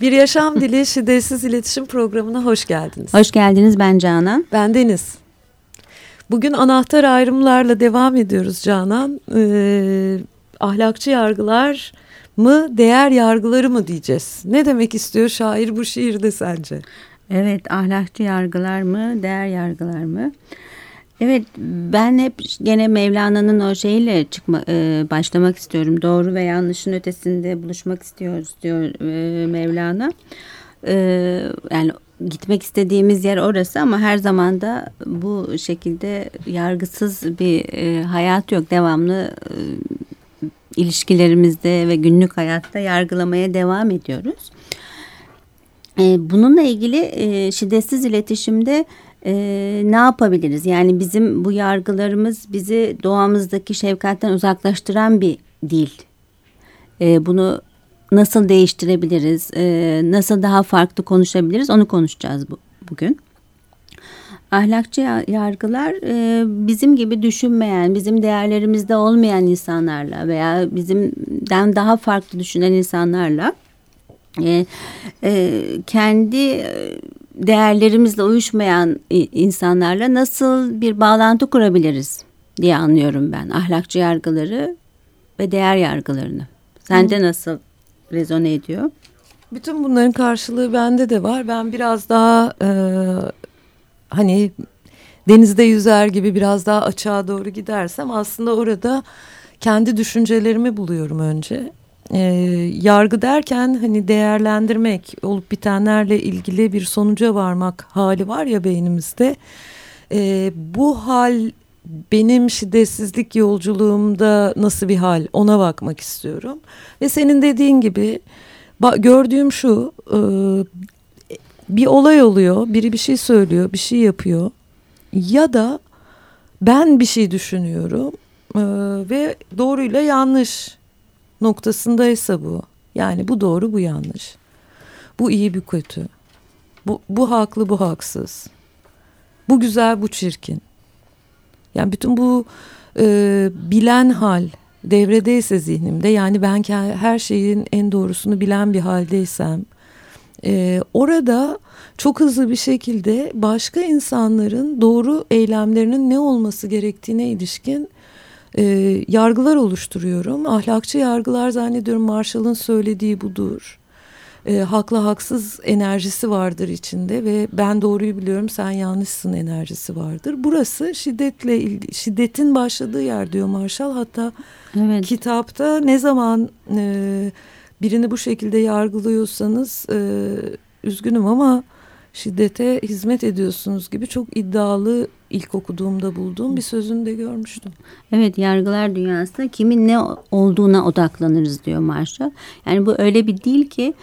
Bir Yaşam Dili Şiddetsiz İletişim Programı'na hoş geldiniz. Hoş geldiniz ben Canan. Ben Deniz. Bugün anahtar ayrımlarla devam ediyoruz Canan. Ee, ahlakçı yargılar mı, değer yargıları mı diyeceğiz? Ne demek istiyor şair bu şiirde sence? Evet, ahlakçı yargılar mı, değer yargılar mı? Evet, ben hep gene Mevlana'nın o şeyle çıkma, e, başlamak istiyorum. Doğru ve yanlışın ötesinde buluşmak istiyoruz diyor e, Mevlana. E, yani gitmek istediğimiz yer orası ama her zaman da bu şekilde yargısız bir e, hayat yok. Devamlı e, ilişkilerimizde ve günlük hayatta yargılamaya devam ediyoruz. E, bununla ilgili e, şiddetsiz iletişimde e, ne yapabiliriz? Yani bizim bu yargılarımız bizi doğamızdaki şefkatten uzaklaştıran bir dil. E, bunu nasıl değiştirebiliriz? E, nasıl daha farklı konuşabiliriz? Onu konuşacağız bu, bugün. Ahlakçı yargılar e, bizim gibi düşünmeyen, bizim değerlerimizde olmayan insanlarla veya bizimden daha farklı düşünen insanlarla e, e, kendi değerlerimizle uyuşmayan insanlarla nasıl bir bağlantı kurabiliriz diye anlıyorum ben ahlakçı yargıları ve değer yargılarını. Sende Hı. nasıl rezone ediyor? Bütün bunların karşılığı bende de var. Ben biraz daha e, hani denizde yüzer gibi biraz daha açığa doğru gidersem aslında orada kendi düşüncelerimi buluyorum önce e, yargı derken hani değerlendirmek olup bitenlerle ilgili bir sonuca varmak hali var ya beynimizde. E, bu hal benim şiddetsizlik yolculuğumda nasıl bir hal ona bakmak istiyorum. Ve senin dediğin gibi gördüğüm şu e, bir olay oluyor biri bir şey söylüyor bir şey yapıyor ya da ben bir şey düşünüyorum e, ve doğruyla yanlış noktasındaysa bu. Yani bu doğru bu yanlış. Bu iyi bu kötü. Bu, bu haklı bu haksız. Bu güzel bu çirkin. Yani bütün bu e, bilen hal devredeyse zihnimde yani ben her şeyin en doğrusunu bilen bir haldeysem e, orada çok hızlı bir şekilde başka insanların doğru eylemlerinin ne olması gerektiğine ilişkin e, yargılar oluşturuyorum. Ahlakçı yargılar zannediyorum Marshall'ın söylediği budur. E, haklı haksız enerjisi vardır içinde ve ben doğruyu biliyorum sen yanlışsın enerjisi vardır. Burası şiddetle şiddetin başladığı yer diyor Marshall. Hatta evet. kitapta ne zaman e, birini bu şekilde yargılıyorsanız e, üzgünüm ama şiddete hizmet ediyorsunuz gibi çok iddialı ilk okuduğumda bulduğum bir sözünü de görmüştüm. Evet yargılar dünyasında kimin ne olduğuna odaklanırız diyor Marshall. Yani bu öyle bir değil ki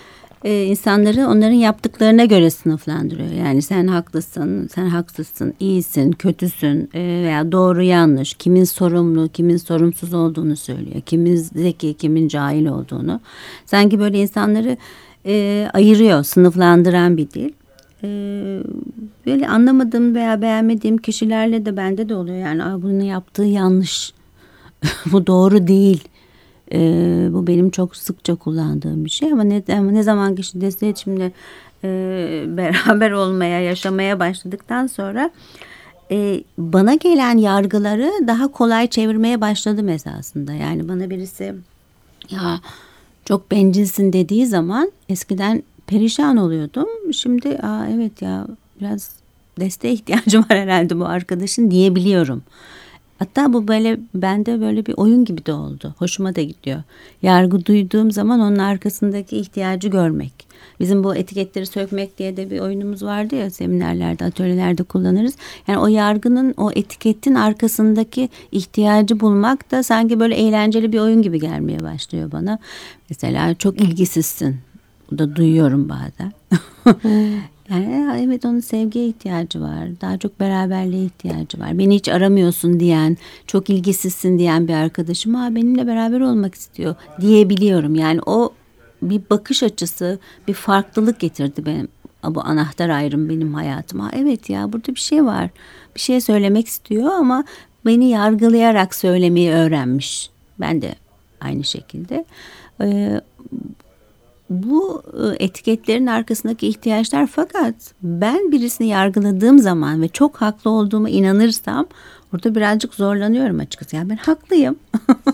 e, insanları onların yaptıklarına göre sınıflandırıyor. Yani sen haklısın, sen haksızsın, iyisin, kötüsün e, veya doğru yanlış, kimin sorumlu, kimin sorumsuz olduğunu söylüyor. Kimin zeki, kimin cahil olduğunu. Sanki böyle insanları e, ayırıyor, sınıflandıran bir dil böyle anlamadığım veya beğenmediğim kişilerle de bende de oluyor. Yani bunu yaptığı yanlış. bu doğru değil. E, bu benim çok sıkça kullandığım bir şey ama ne, ama ne zaman ki şiddet iletişimle e, beraber olmaya, yaşamaya başladıktan sonra e, bana gelen yargıları daha kolay çevirmeye başladım esasında. Yani bana birisi ya çok bencilsin dediği zaman eskiden perişan oluyordum. Şimdi Aa, evet ya biraz desteğe ihtiyacım var herhalde bu arkadaşın diyebiliyorum. Hatta bu böyle bende böyle bir oyun gibi de oldu. Hoşuma da gidiyor. Yargı duyduğum zaman onun arkasındaki ihtiyacı görmek. Bizim bu etiketleri sökmek diye de bir oyunumuz vardı ya seminerlerde, atölyelerde kullanırız. Yani o yargının, o etiketin arkasındaki ihtiyacı bulmak da sanki böyle eğlenceli bir oyun gibi gelmeye başlıyor bana. Mesela çok ilgisizsin da duyuyorum bazen. yani evet onun sevgiye ihtiyacı var. Daha çok beraberliğe ihtiyacı var. Beni hiç aramıyorsun diyen, çok ilgisizsin diyen bir arkadaşım ha benimle beraber olmak istiyor diyebiliyorum. Yani o bir bakış açısı, bir farklılık getirdi benim bu anahtar ayrım benim hayatıma. Evet ya burada bir şey var. Bir şey söylemek istiyor ama beni yargılayarak söylemeyi öğrenmiş. Ben de aynı şekilde. Ee, bu e, etiketlerin arkasındaki ihtiyaçlar fakat ben birisini yargıladığım zaman ve çok haklı olduğuma inanırsam burada birazcık zorlanıyorum açıkçası. Yani ben haklıyım.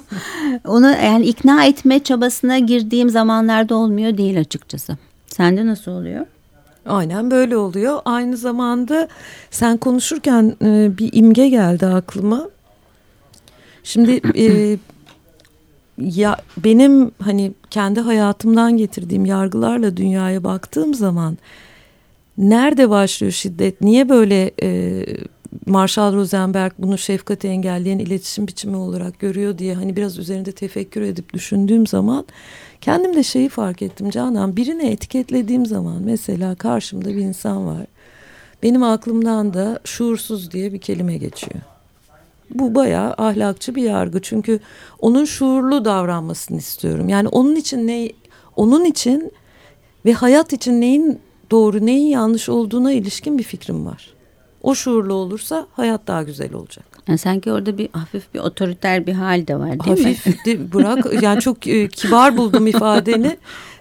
Onu yani ikna etme çabasına girdiğim zamanlarda olmuyor değil açıkçası. Sende nasıl oluyor? Aynen böyle oluyor. Aynı zamanda sen konuşurken e, bir imge geldi aklıma. Şimdi e, ya benim hani kendi hayatımdan getirdiğim yargılarla dünyaya baktığım zaman nerede başlıyor şiddet? Niye böyle e, Marshall Rosenberg bunu şefkati engelleyen iletişim biçimi olarak görüyor diye hani biraz üzerinde tefekkür edip düşündüğüm zaman kendim de şeyi fark ettim Canan birini etiketlediğim zaman mesela karşımda bir insan var benim aklımdan da şuursuz diye bir kelime geçiyor. Bu bayağı ahlakçı bir yargı çünkü onun şuurlu davranmasını istiyorum. Yani onun için ne onun için ve hayat için neyin doğru neyin yanlış olduğuna ilişkin bir fikrim var. O şuurlu olursa hayat daha güzel olacak. Yani sanki orada bir hafif bir otoriter bir hal de var değil hafif, mi? Hafif bırak yani çok e, kibar buldum ifadeni.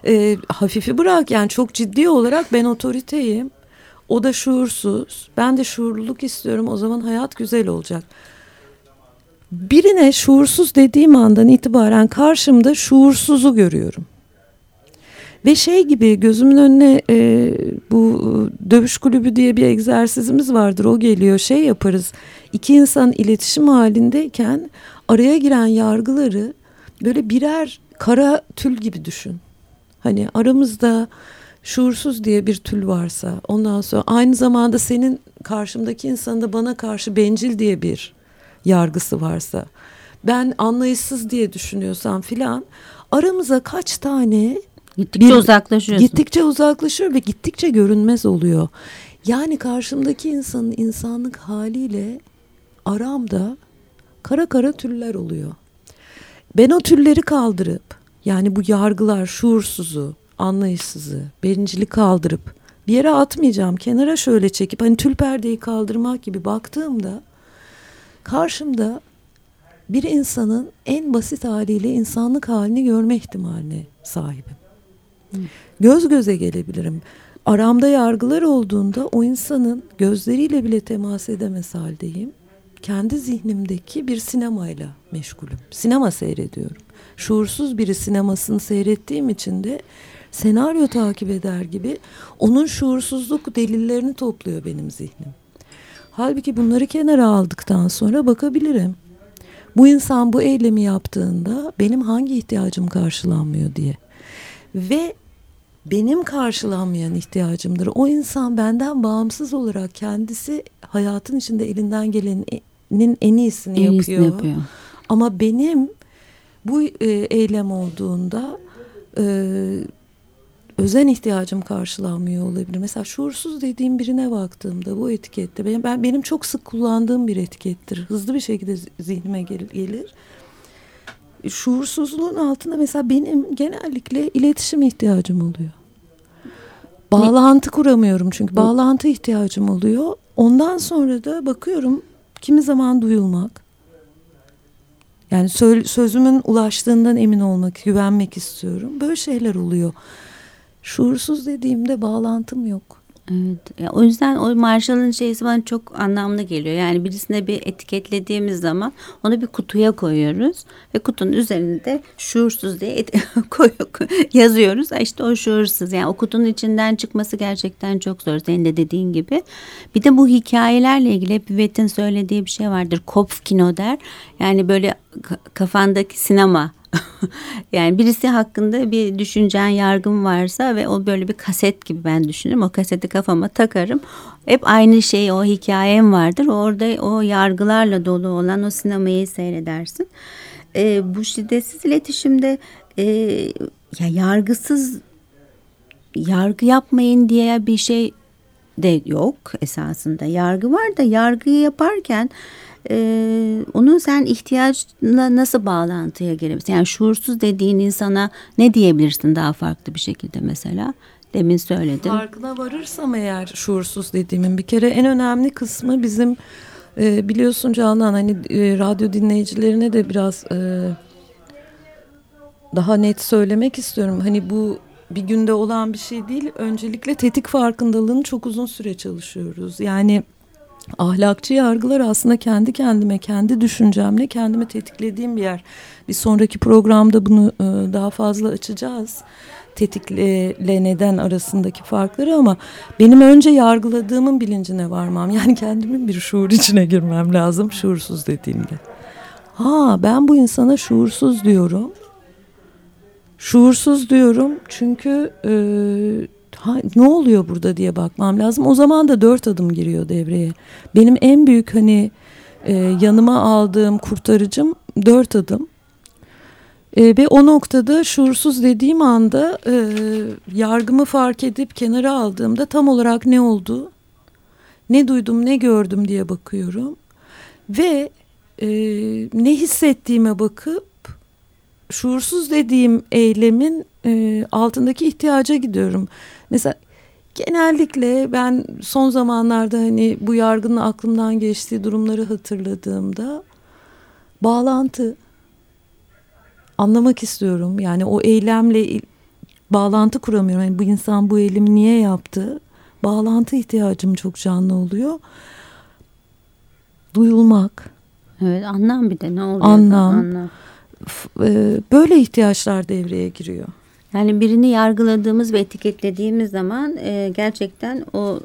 E, hafifi bırak yani çok ciddi olarak ben otoriteyim. O da şuursuz. Ben de şuurluluk istiyorum. O zaman hayat güzel olacak. Birine şuursuz dediğim andan itibaren karşımda şuursuzu görüyorum. Ve şey gibi gözümün önüne e, bu dövüş kulübü diye bir egzersizimiz vardır. O geliyor şey yaparız. İki insan iletişim halindeyken araya giren yargıları böyle birer kara tül gibi düşün. Hani aramızda şuursuz diye bir tül varsa ondan sonra aynı zamanda senin karşımdaki insanın da bana karşı bencil diye bir yargısı varsa ben anlayışsız diye düşünüyorsam filan aramıza kaç tane Gittikçe bir, uzaklaşıyorsun. Gittikçe uzaklaşıyor ve gittikçe görünmez oluyor. Yani karşımdaki insanın insanlık haliyle aramda kara kara tüller oluyor. Ben o tülleri kaldırıp yani bu yargılar şuursuzu, anlayışsızı, birincilik kaldırıp bir yere atmayacağım. Kenara şöyle çekip hani tül perdeyi kaldırmak gibi baktığımda karşımda bir insanın en basit haliyle insanlık halini görme ihtimaline sahibim. Göz göze gelebilirim. Aramda yargılar olduğunda o insanın gözleriyle bile temas edemez haldeyim. Kendi zihnimdeki bir sinemayla meşgulüm. Sinema seyrediyorum. Şuursuz biri sinemasını seyrettiğim için de senaryo takip eder gibi onun şuursuzluk delillerini topluyor benim zihnim. Halbuki bunları kenara aldıktan sonra bakabilirim. Bu insan bu eylemi yaptığında benim hangi ihtiyacım karşılanmıyor diye. Ve benim karşılanmayan ihtiyacımdır. O insan benden bağımsız olarak kendisi hayatın içinde elinden gelenin en iyisini, en yapıyor. iyisini yapıyor. Ama benim bu e, eylem olduğunda e, özen ihtiyacım karşılanmıyor olabilir. Mesela şuursuz dediğim birine baktığımda bu etikette benim, ben benim çok sık kullandığım bir etikettir. Hızlı bir şekilde zihnime gel, gelir. Şuursuzluğun altında mesela benim genellikle iletişim ihtiyacım oluyor. Bağlantı kuramıyorum çünkü bağlantı ihtiyacım oluyor. Ondan sonra da bakıyorum kimi zaman duyulmak. Yani sözümün ulaştığından emin olmak, güvenmek istiyorum. Böyle şeyler oluyor. Şuursuz dediğimde bağlantım yok. Evet. Ya, o yüzden o Marshall'ın şeysi bana çok anlamlı geliyor. Yani birisine bir etiketlediğimiz zaman onu bir kutuya koyuyoruz ve kutunun üzerinde şuursuz diye et, yazıyoruz. İşte o şuursuz. Yani o kutunun içinden çıkması gerçekten çok zor. Senin de dediğin gibi. Bir de bu hikayelerle ilgili hep Üvet'in söylediği bir şey vardır. Kopfkino der. Yani böyle kafandaki sinema yani birisi hakkında bir düşüncen, yargım varsa ve o böyle bir kaset gibi ben düşünürüm. O kaseti kafama takarım. Hep aynı şey, o hikayem vardır. Orada o yargılarla dolu olan o sinemayı seyredersin. E, bu şiddetsiz iletişimde e, ya yargısız yargı yapmayın diye bir şey de yok esasında. Yargı var da yargıyı yaparken e, onun sen ihtiyacına nasıl bağlantıya gelebilirsin? Yani şuursuz dediğin insana ne diyebilirsin daha farklı bir şekilde mesela? Demin söyledim. Farkına varırsam eğer şuursuz dediğimin bir kere en önemli kısmı bizim e, biliyorsun Canan hani e, radyo dinleyicilerine de biraz e, daha net söylemek istiyorum. Hani bu bir günde olan bir şey değil. Öncelikle tetik farkındalığını çok uzun süre çalışıyoruz. Yani ahlakçı yargılar aslında kendi kendime, kendi düşüncemle kendimi tetiklediğim bir yer. Bir sonraki programda bunu e, daha fazla açacağız. Tetikle neden arasındaki farkları ama benim önce yargıladığımın bilincine varmam. Yani kendimin bir şuur içine girmem lazım şuursuz dediğimde. Ha ben bu insana şuursuz diyorum. Şuursuz diyorum çünkü e, ha, ne oluyor burada diye bakmam lazım. O zaman da dört adım giriyor devreye. Benim en büyük hani e, yanıma aldığım kurtarıcım dört adım. E, ve o noktada şuursuz dediğim anda e, yargımı fark edip kenara aldığımda tam olarak ne oldu, ne duydum, ne gördüm diye bakıyorum. Ve e, ne hissettiğime bakıp şuursuz dediğim eylemin e, altındaki ihtiyaca gidiyorum. Mesela genellikle ben son zamanlarda hani bu yargının aklımdan geçtiği durumları hatırladığımda bağlantı anlamak istiyorum. Yani o eylemle bağlantı kuramıyorum. Yani bu insan bu eylemi niye yaptı? Bağlantı ihtiyacım çok canlı oluyor. Duyulmak. Evet anlam bir de ne oluyor? Anlam. anlam. E, böyle ihtiyaçlar devreye giriyor. Yani birini yargıladığımız ve etiketlediğimiz zaman e, gerçekten o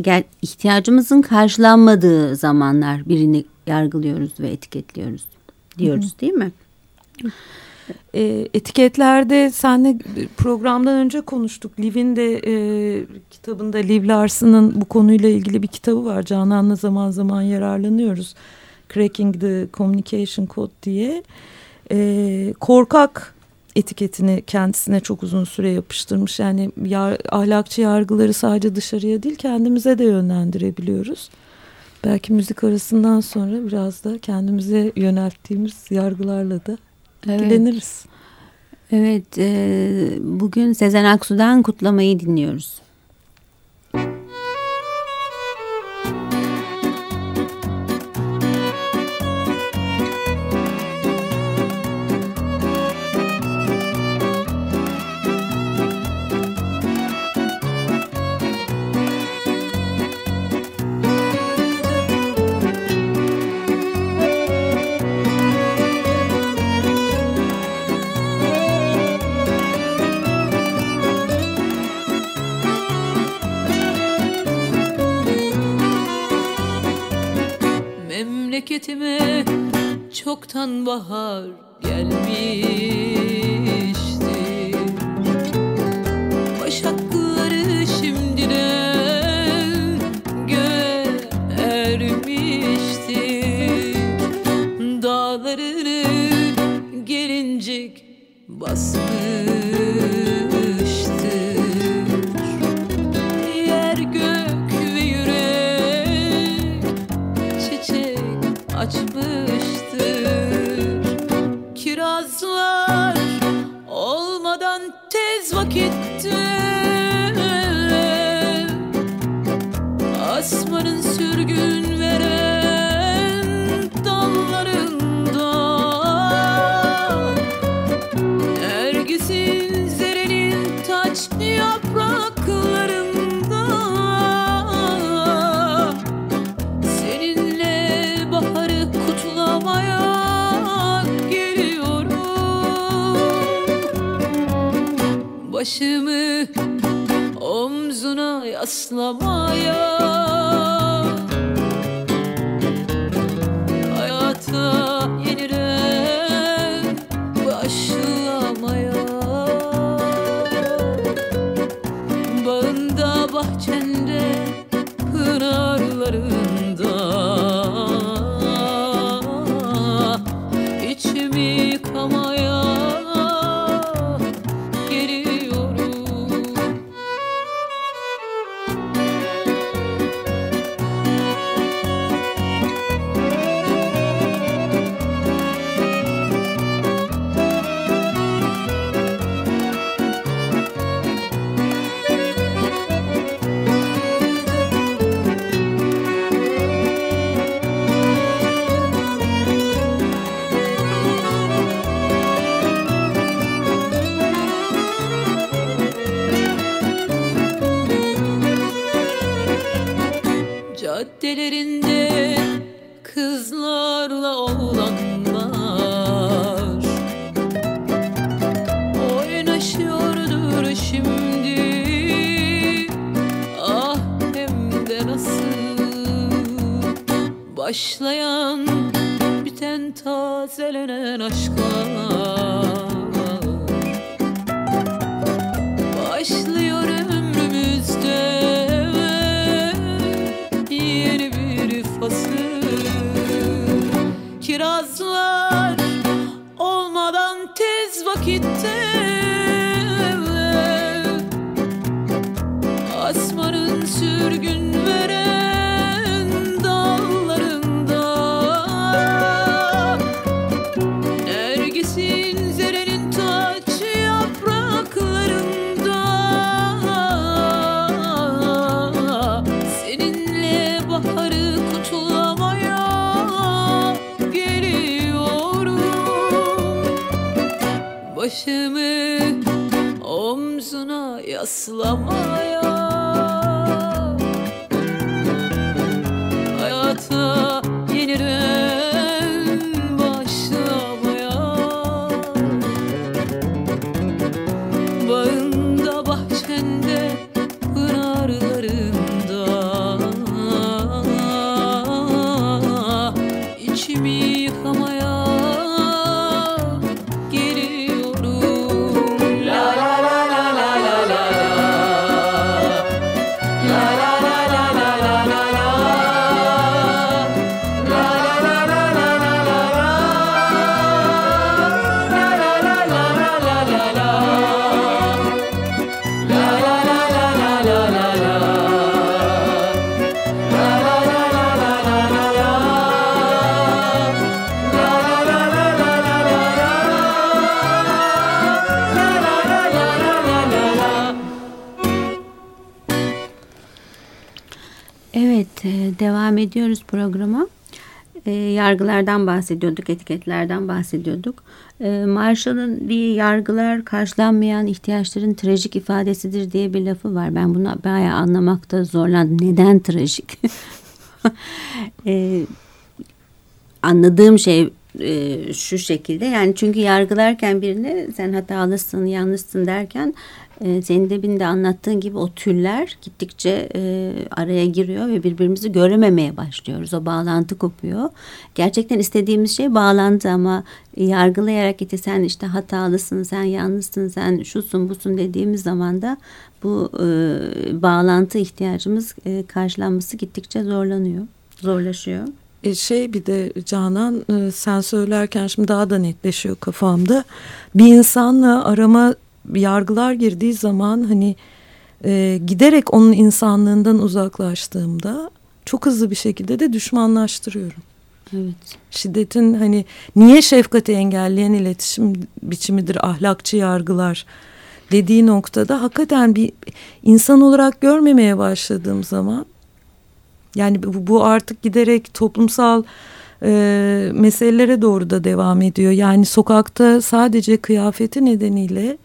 gel, ihtiyacımızın karşılanmadığı zamanlar birini yargılıyoruz ve etiketliyoruz diyoruz Hı-hı. değil mi? E, etiketlerde senle programdan önce konuştuk. Liv'in de e, kitabında Liv Larson'ın bu konuyla ilgili bir kitabı var. Canan'la zaman zaman yararlanıyoruz. Cracking the Communication Code diye. E, korkak etiketini kendisine çok uzun süre yapıştırmış. Yani yar, ahlakçı yargıları sadece dışarıya değil kendimize de yönlendirebiliyoruz. Belki müzik arasından sonra biraz da kendimize yönelttiğimiz yargılarla da evet. ilgileniriz. Evet, e, bugün Sezen Aksu'dan Kutlamayı dinliyoruz. Memleketime çoktan bahar gelmişti. Başakları şimdiden ermişti Dağlarını gelincik basmış 我没有？Başlayan biten tazelenen aşklar. Başlıyor ömrümüzde yeni bir fasıl. Kirazlar olmadan tez vakitte Asmanın sürgün сломаю. Ediyoruz programa. E, yargılardan bahsediyorduk, etiketlerden bahsediyorduk. E, Marshall'ın bir yargılar karşılanmayan ihtiyaçların trajik ifadesidir diye bir lafı var. Ben bunu bayağı anlamakta zorlandım. Neden trajik? e, anladığım şey e, şu şekilde yani çünkü yargılarken birine sen hatalısın yanlışsın derken e, de anlattığın gibi o tüller gittikçe e, araya giriyor ve birbirimizi görememeye başlıyoruz. O bağlantı kopuyor. Gerçekten istediğimiz şey bağlantı ama yargılayarak işte sen işte hatalısın, sen yanlışsın, sen şusun busun dediğimiz zaman da bu e, bağlantı ihtiyacımız e, karşılanması gittikçe zorlanıyor, zorlaşıyor. E şey bir de Canan e, sen söylerken şimdi daha da netleşiyor kafamda. Bir insanla arama yargılar girdiği zaman hani e, giderek onun insanlığından uzaklaştığımda çok hızlı bir şekilde de düşmanlaştırıyorum. Evet. Şiddetin hani niye şefkati engelleyen iletişim biçimidir ahlakçı yargılar dediği noktada hakikaten bir insan olarak görmemeye başladığım zaman yani bu, bu artık giderek toplumsal e, meselelere doğru da devam ediyor. Yani sokakta sadece kıyafeti nedeniyle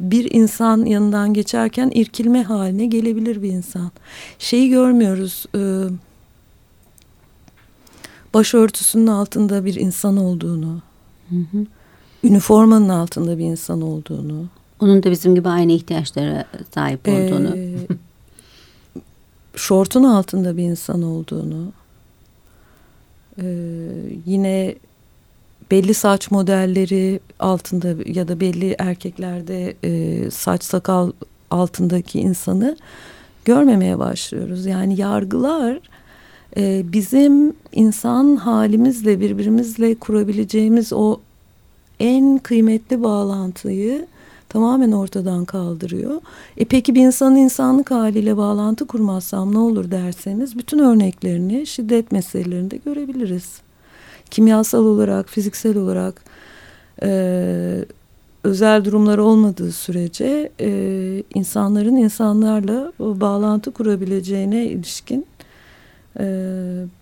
bir insan yanından geçerken irkilme haline gelebilir bir insan. Şeyi görmüyoruz. E, başörtüsünün altında bir insan olduğunu, Hı hı. üniformanın altında bir insan olduğunu. Onun da bizim gibi aynı ihtiyaçlara sahip olduğunu. Ee, şortun altında bir insan olduğunu. Ee, yine belli saç modelleri altında ya da belli erkeklerde e, saç sakal altındaki insanı görmemeye başlıyoruz. Yani yargılar e, bizim insan halimizle birbirimizle kurabileceğimiz o en kıymetli bağlantıyı tamamen ortadan kaldırıyor. E peki bir insanın insanlık haliyle bağlantı kurmazsam ne olur derseniz bütün örneklerini şiddet meselelerinde görebiliriz. Kimyasal olarak, fiziksel olarak e, özel durumlar olmadığı sürece e, insanların insanlarla o bağlantı kurabileceğine ilişkin e,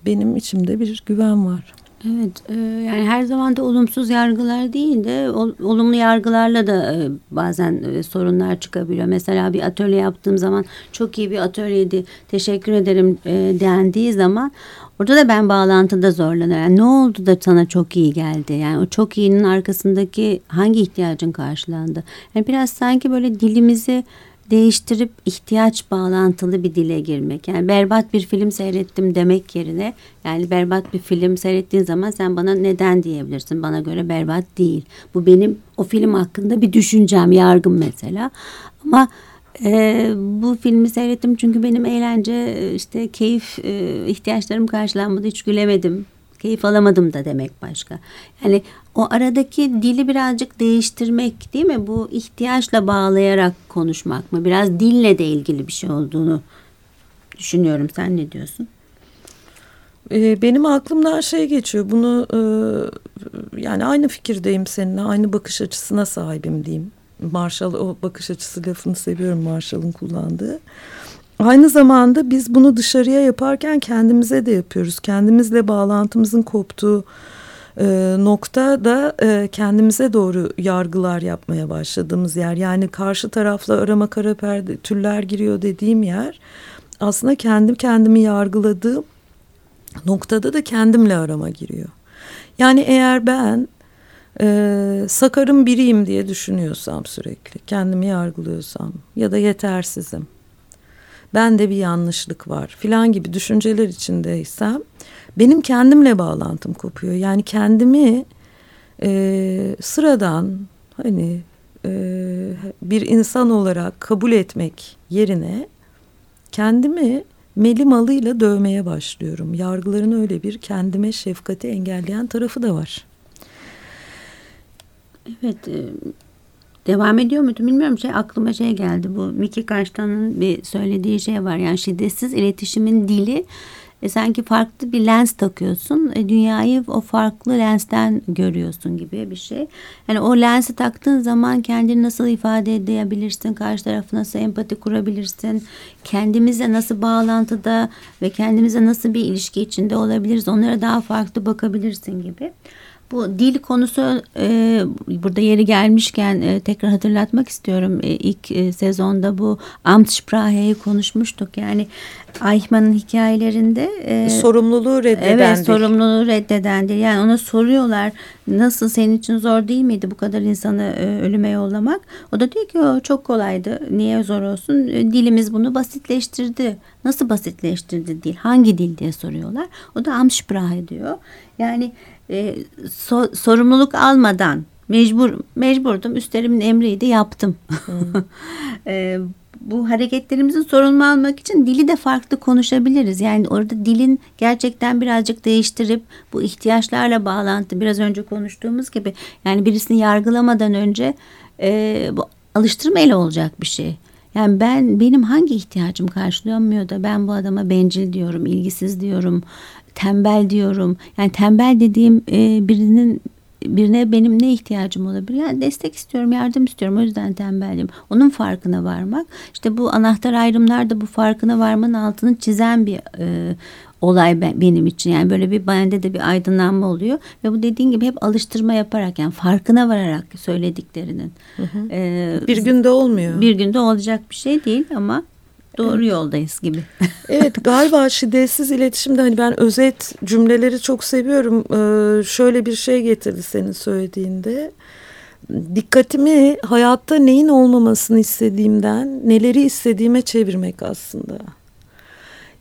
benim içimde bir güven var. Evet e, yani her zaman da olumsuz yargılar değil de ol, olumlu yargılarla da e, bazen e, sorunlar çıkabiliyor. Mesela bir atölye yaptığım zaman çok iyi bir atölyeydi teşekkür ederim e, dendiği zaman orada da ben bağlantıda zorlanıyorum. Yani ne oldu da sana çok iyi geldi? Yani o çok iyinin arkasındaki hangi ihtiyacın karşılandı? Yani biraz sanki böyle dilimizi değiştirip ihtiyaç bağlantılı bir dile girmek. Yani berbat bir film seyrettim demek yerine yani berbat bir film seyrettiğin zaman sen bana neden diyebilirsin. Bana göre berbat değil. Bu benim o film hakkında bir düşüncem, yargım mesela. Ama e, bu filmi seyrettim çünkü benim eğlence işte keyif e, ihtiyaçlarım karşılanmadı hiç gülemedim keyif alamadım da demek başka. Yani o aradaki dili birazcık değiştirmek değil mi? Bu ihtiyaçla bağlayarak konuşmak mı? Biraz dille de ilgili bir şey olduğunu düşünüyorum. Sen ne diyorsun? Ee, benim aklımdan şey geçiyor. Bunu e, yani aynı fikirdeyim seninle. Aynı bakış açısına sahibim diyeyim. Marshall o bakış açısı lafını seviyorum Marshall'ın kullandığı. Aynı zamanda biz bunu dışarıya yaparken kendimize de yapıyoruz. Kendimizle bağlantımızın koptuğu e, nokta da e, kendimize doğru yargılar yapmaya başladığımız yer. Yani karşı tarafla arama kara perde türler giriyor dediğim yer aslında kendim kendimi yargıladığım noktada da kendimle arama giriyor. Yani eğer ben e, sakarım biriyim diye düşünüyorsam sürekli kendimi yargılıyorsam ya da yetersizim bende bir yanlışlık var filan gibi düşünceler içindeysem benim kendimle bağlantım kopuyor. Yani kendimi e, sıradan hani e, bir insan olarak kabul etmek yerine kendimi meli malıyla dövmeye başlıyorum. Yargıların öyle bir kendime şefkati engelleyen tarafı da var. Evet, e, devam ediyor muydu bilmiyorum şey aklıma şey geldi bu Miki Karştan'ın bir söylediği şey var yani şiddetsiz iletişimin dili e, sanki farklı bir lens takıyorsun e, dünyayı o farklı lensten görüyorsun gibi bir şey yani o lensi taktığın zaman kendini nasıl ifade edebilirsin karşı tarafı nasıl empati kurabilirsin kendimize nasıl bağlantıda ve kendimize nasıl bir ilişki içinde olabiliriz onlara daha farklı bakabilirsin gibi. Bu dil konusu e, burada yeri gelmişken e, tekrar hatırlatmak istiyorum. E, ilk e, sezonda bu Amtssprache'yi konuşmuştuk. Yani Eichmann'ın hikayelerinde e, sorumluluğu reddeden evet, sorumluluğu reddeden dil. Yani ona soruyorlar nasıl senin için zor değil miydi bu kadar insanı e, ölüme yollamak? O da diyor ki o çok kolaydı. Niye zor olsun? E, dilimiz bunu basitleştirdi. Nasıl basitleştirdi dil? Hangi dil diye soruyorlar. O da Amtssprache diyor. Yani e, so, sorumluluk almadan mecbur mecburdum üstlerimin emriydi yaptım. e, bu hareketlerimizin sorumlu almak için dili de farklı konuşabiliriz. Yani orada dilin gerçekten birazcık değiştirip bu ihtiyaçlarla bağlantı biraz önce konuştuğumuz gibi yani birisini yargılamadan önce e, bu alıştırmayla olacak bir şey. Yani ben benim hangi ihtiyacım karşılanmıyor da ben bu adama bencil diyorum, ilgisiz diyorum, tembel diyorum. Yani tembel dediğim e, birinin birine benim ne ihtiyacım olabilir? Yani destek istiyorum, yardım istiyorum. O yüzden tembelim. Onun farkına varmak. İşte bu anahtar ayrımlar da bu farkına varmanın altını çizen bir e, olay ben, benim için. Yani böyle bir bende de bir aydınlanma oluyor. Ve bu dediğin gibi hep alıştırma yaparak yani farkına vararak söylediklerinin. Hı hı. E, bir günde olmuyor. Bir günde olacak bir şey değil ama doğru yoldayız gibi. evet galiba şiddetsiz iletişimde hani ben özet cümleleri çok seviyorum. Ee, şöyle bir şey getirdi senin söylediğinde. Dikkatimi hayatta neyin olmamasını istediğimden neleri istediğime çevirmek aslında.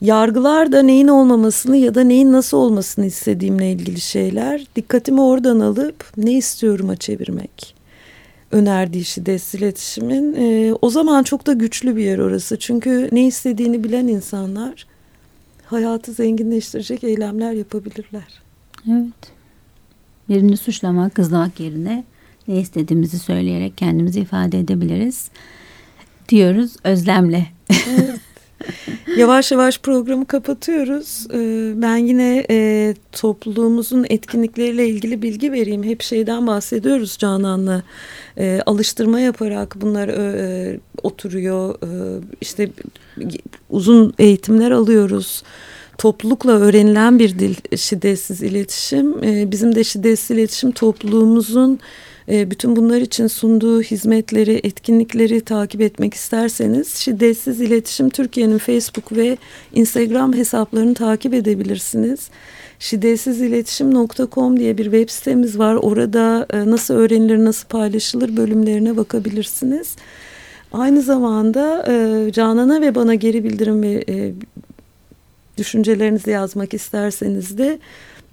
Yargılar da neyin olmamasını ya da neyin nasıl olmasını istediğimle ilgili şeyler. Dikkatimi oradan alıp ne istiyorum'a çevirmek önerdiği şiddetsiz iletişimin. E, o zaman çok da güçlü bir yer orası. Çünkü ne istediğini bilen insanlar hayatı zenginleştirecek eylemler yapabilirler. Evet. Birini suçlamak, kızlamak yerine ne istediğimizi söyleyerek kendimizi ifade edebiliriz diyoruz özlemle. Evet. yavaş yavaş programı kapatıyoruz. Ee, ben yine e, topluluğumuzun etkinlikleriyle ilgili bilgi vereyim. Hep şeyden bahsediyoruz Canan'la. E, alıştırma yaparak bunlar e, oturuyor. İşte uzun eğitimler alıyoruz toplulukla öğrenilen bir dil şiddetsiz iletişim. E, bizim de şiddetsiz iletişim topluluğumuzun e, bütün bunlar için sunduğu hizmetleri, etkinlikleri takip etmek isterseniz Şiddetsiz iletişim Türkiye'nin Facebook ve Instagram hesaplarını takip edebilirsiniz. Şiddetsizİletişim.com diye bir web sitemiz var. Orada e, nasıl öğrenilir, nasıl paylaşılır bölümlerine bakabilirsiniz. Aynı zamanda e, Canan'a ve bana geri bildirim ve e, düşüncelerinizi yazmak isterseniz de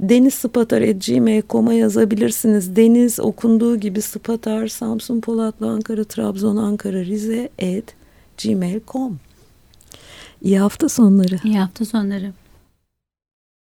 denizspatar.gmail.com'a yazabilirsiniz. Deniz okunduğu gibi Spatar, Samsun, Polatlı, Ankara, Trabzon, Ankara, Rize at gmail.com. İyi hafta sonları. İyi hafta sonları.